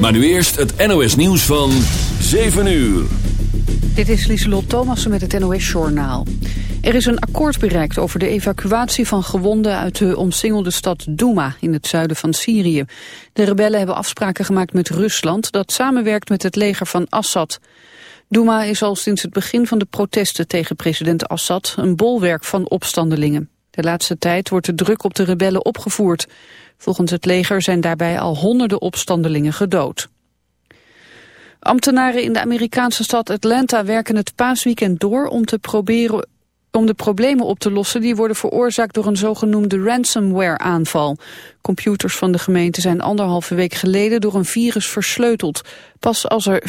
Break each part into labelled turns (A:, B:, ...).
A: Maar nu eerst het NOS nieuws van 7 uur.
B: Dit is Lieselot Thomassen met het NOS-journaal. Er is een akkoord bereikt over de evacuatie van gewonden uit de omsingelde stad Douma in het zuiden van Syrië. De rebellen hebben afspraken gemaakt met Rusland dat samenwerkt met het leger van Assad. Douma is al sinds het begin van de protesten tegen president Assad een bolwerk van opstandelingen. De laatste tijd wordt de druk op de rebellen opgevoerd. Volgens het leger zijn daarbij al honderden opstandelingen gedood. Ambtenaren in de Amerikaanse stad Atlanta werken het paasweekend door om te proberen om de problemen op te lossen die worden veroorzaakt door een zogenoemde ransomware-aanval. Computers van de gemeente zijn anderhalve week geleden door een virus versleuteld. Pas als er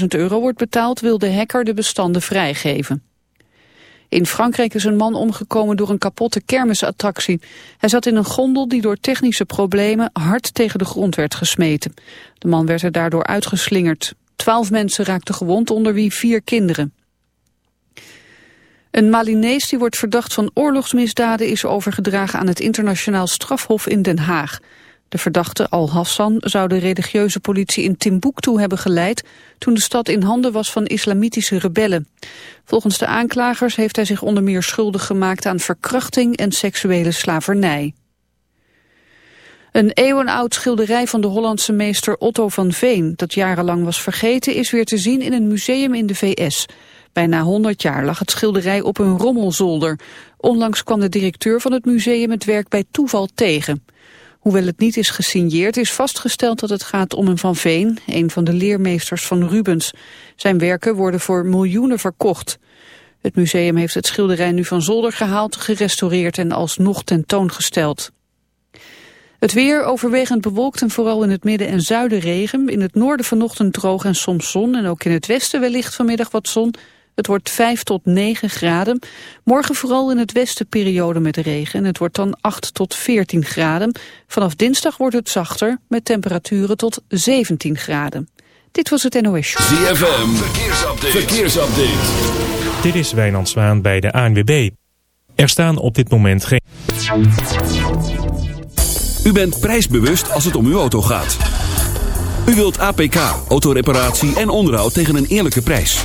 B: 40.000 euro wordt betaald wil de hacker de bestanden vrijgeven. In Frankrijk is een man omgekomen door een kapotte kermisattractie. Hij zat in een gondel die door technische problemen hard tegen de grond werd gesmeten. De man werd er daardoor uitgeslingerd. Twaalf mensen raakten gewond, onder wie vier kinderen. Een Malinees die wordt verdacht van oorlogsmisdaden is overgedragen aan het internationaal strafhof in Den Haag. De verdachte Al-Hassan zou de religieuze politie in Timbuktu hebben geleid toen de stad in handen was van islamitische rebellen. Volgens de aanklagers heeft hij zich onder meer schuldig gemaakt aan verkrachting en seksuele slavernij. Een eeuwenoud schilderij van de Hollandse meester Otto van Veen, dat jarenlang was vergeten, is weer te zien in een museum in de VS. Bijna 100 jaar lag het schilderij op een rommelzolder. Onlangs kwam de directeur van het museum het werk bij toeval tegen. Hoewel het niet is gesigneerd, is vastgesteld dat het gaat om een Van Veen, een van de leermeesters van Rubens. Zijn werken worden voor miljoenen verkocht. Het museum heeft het schilderij nu van zolder gehaald, gerestaureerd en alsnog tentoongesteld. Het weer overwegend bewolkt en vooral in het midden en zuiden regen. In het noorden vanochtend droog en soms zon en ook in het westen wellicht vanmiddag wat zon. Het wordt 5 tot 9 graden. Morgen vooral in het westen periode met regen. En het wordt dan 8 tot 14 graden. Vanaf dinsdag wordt het zachter met temperaturen tot 17 graden. Dit was het NOS Show.
A: ZFM, verkeersupdate. verkeersupdate.
C: Dit is Wijnand Zwaan bij de ANWB. Er staan op dit moment geen...
A: U bent prijsbewust als het om uw auto gaat. U wilt APK, autoreparatie en onderhoud tegen een eerlijke prijs.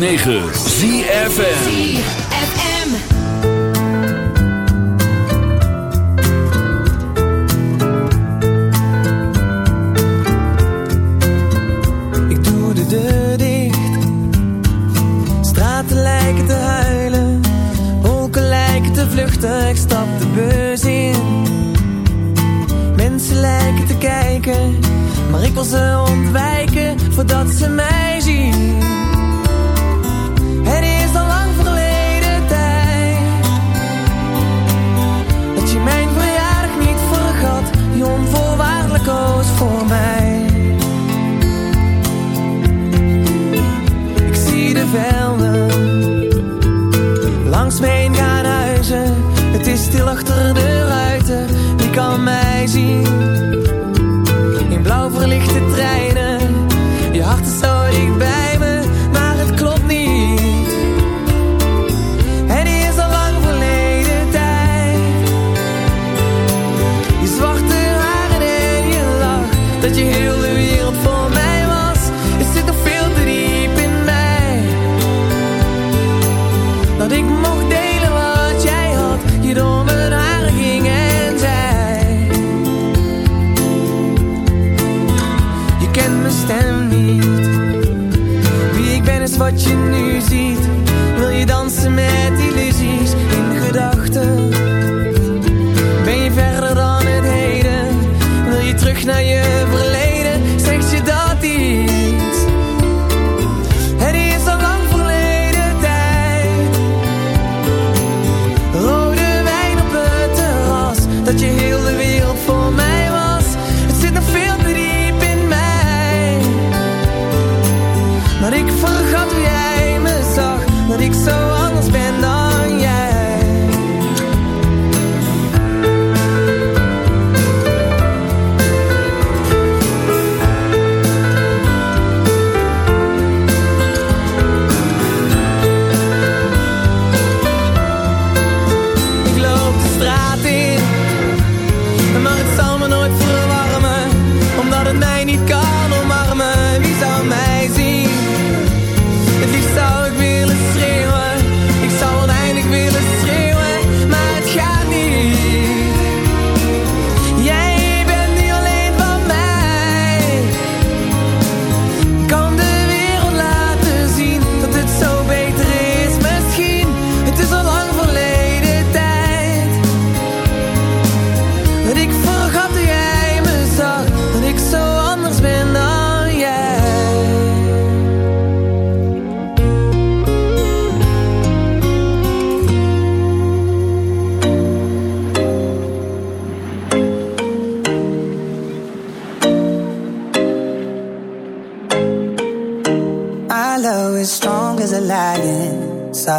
D: 9. Langs me heen gaan huizen, het is stil achter de ruiten. Wie kan mij zien?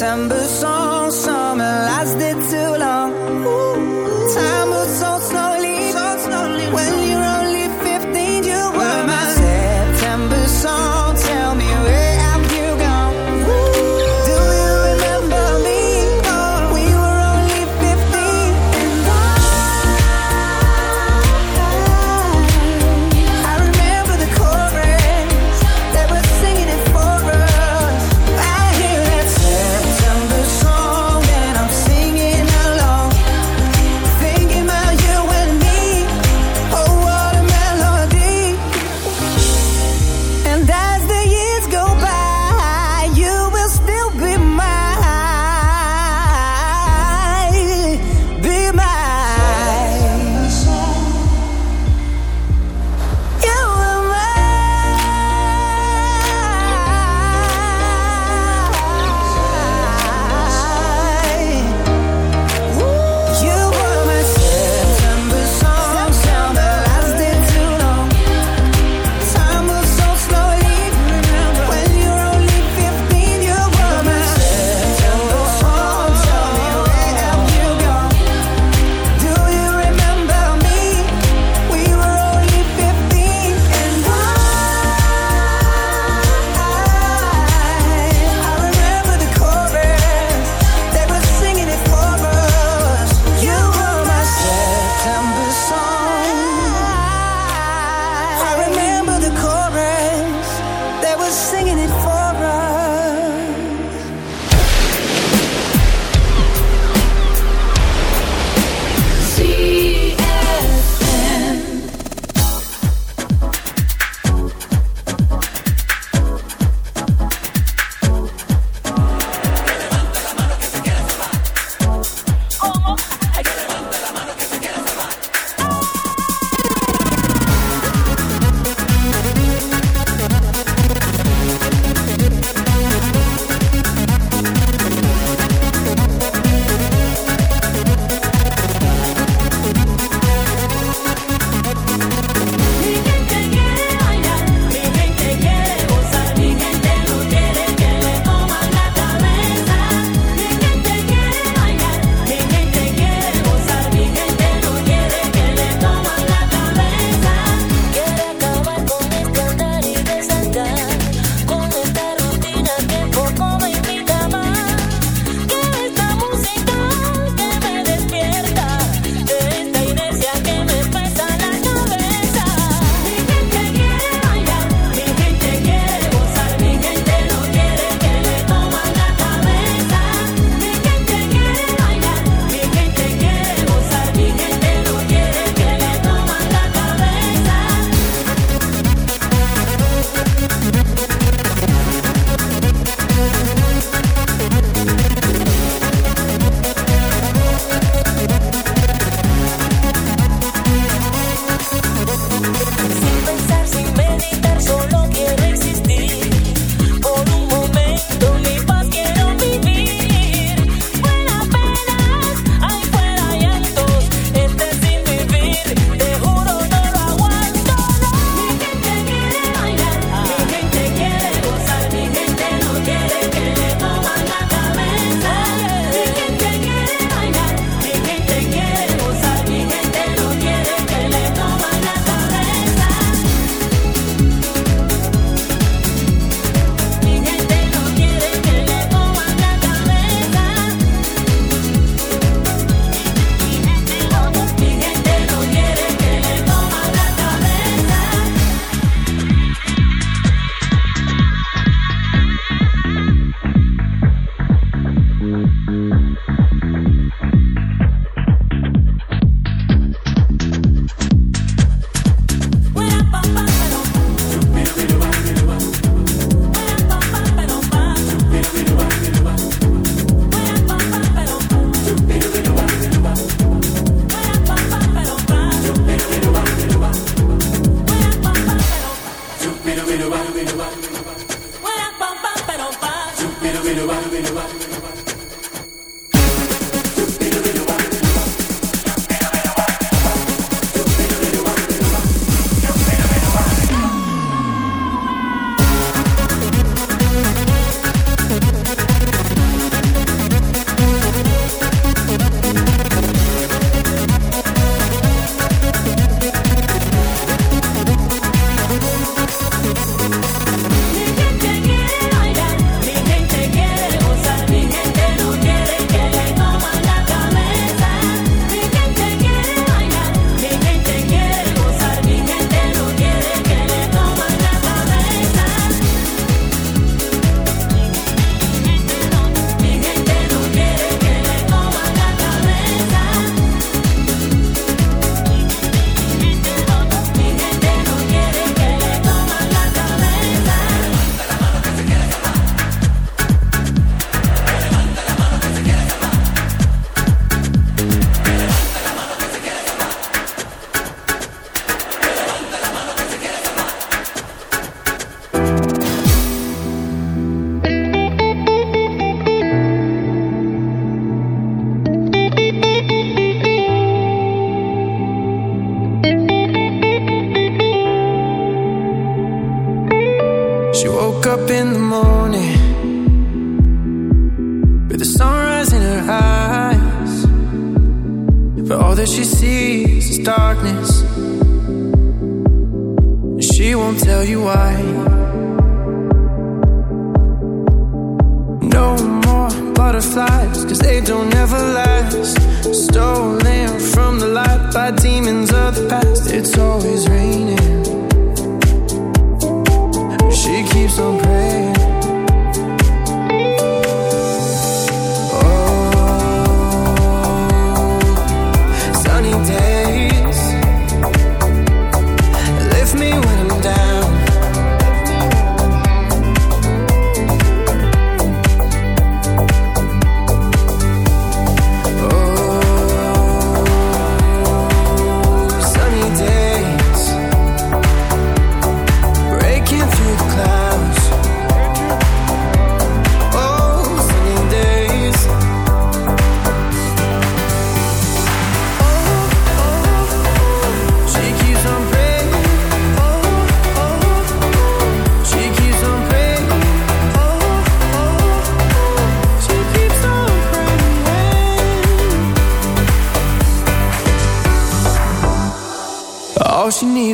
E: December song.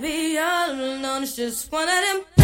F: be all alone. It's just one of them.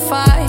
F: fire.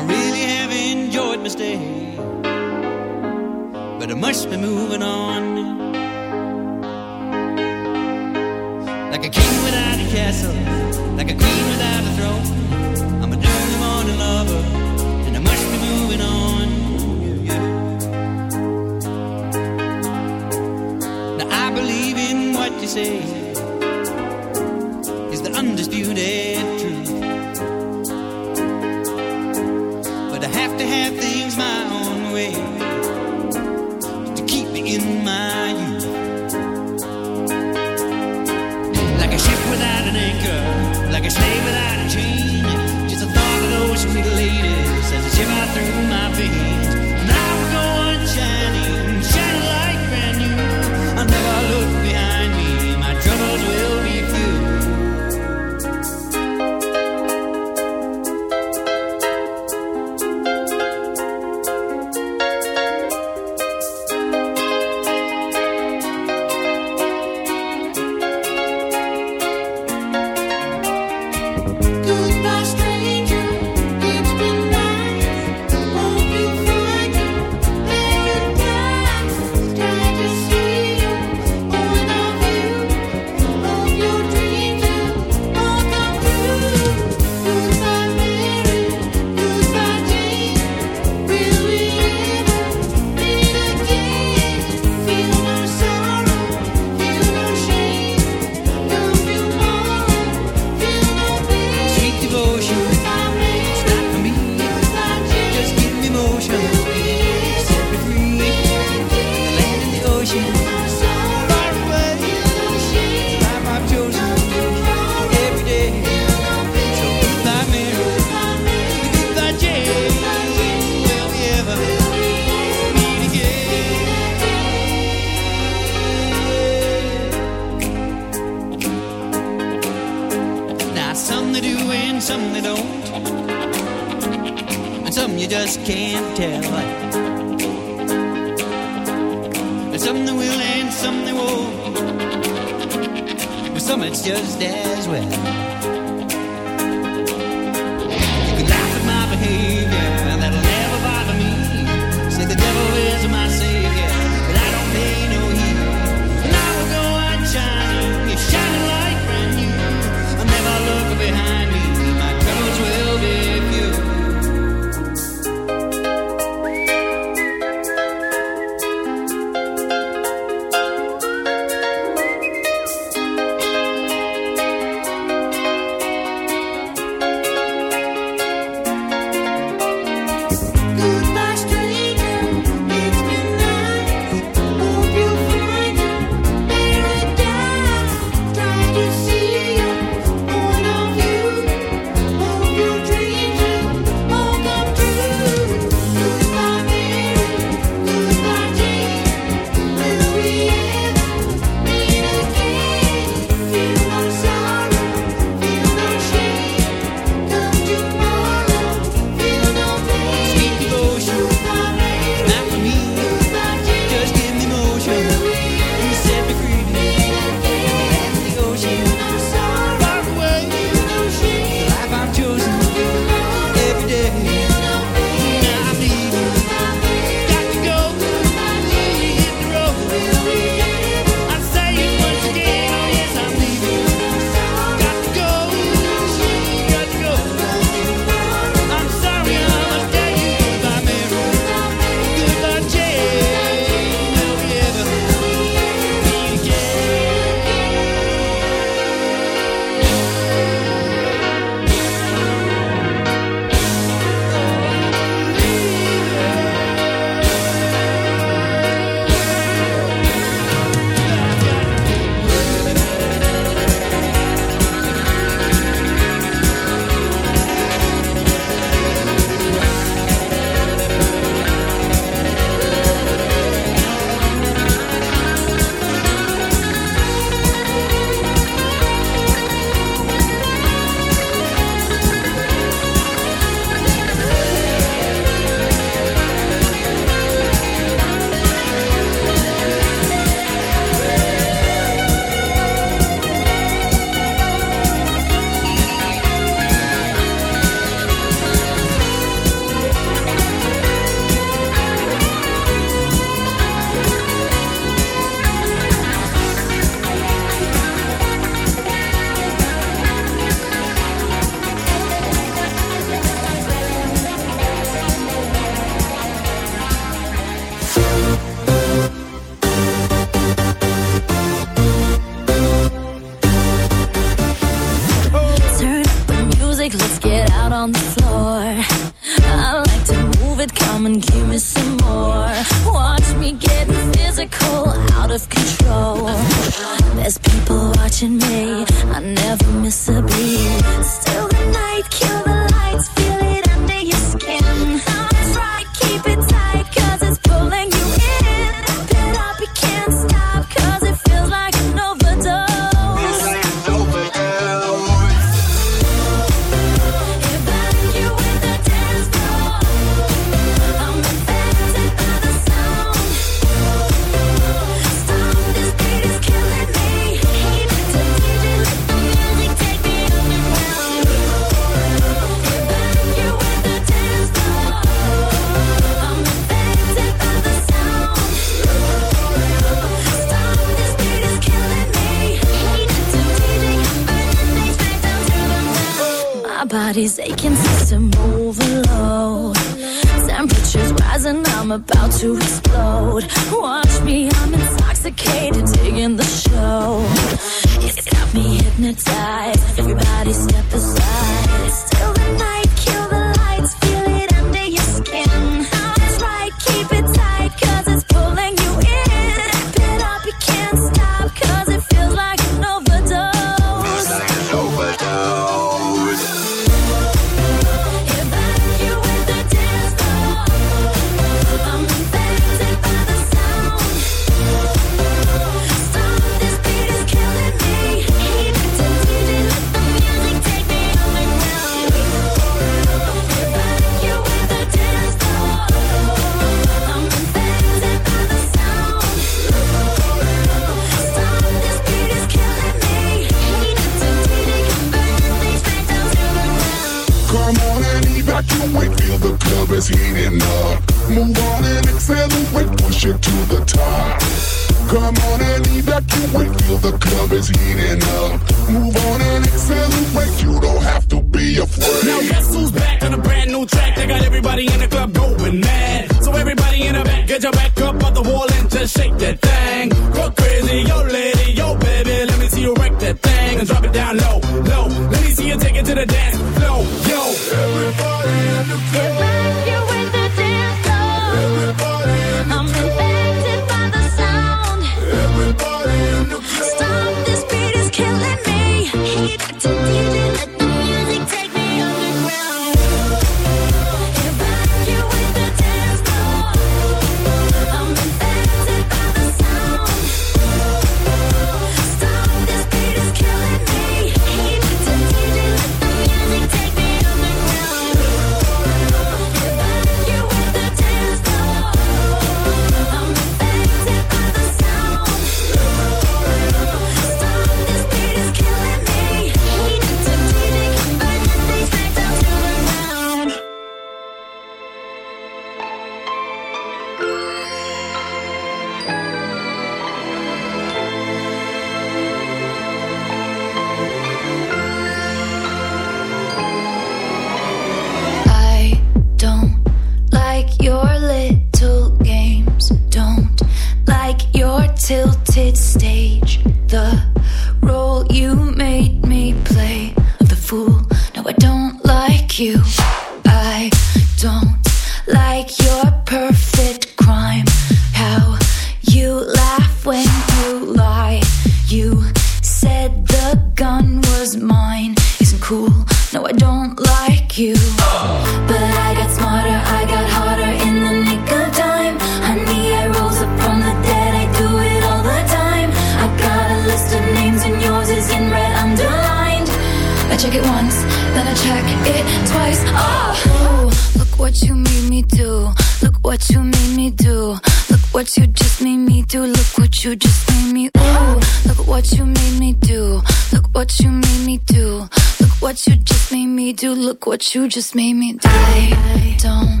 F: You
G: just
H: made me die. I don't,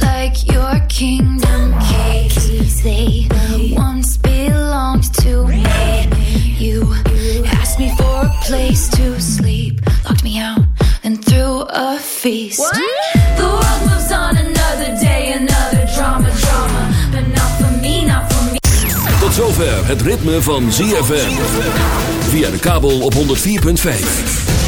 H: like your kingdom keys. They once belonged to me. You asked me for a place to sleep, locked me out, and threw a feast. The world moves on another day, another drama, drama. But not for me, not for me.
A: Tot zover het ritme van ZFM. Via de kabel op 104.5.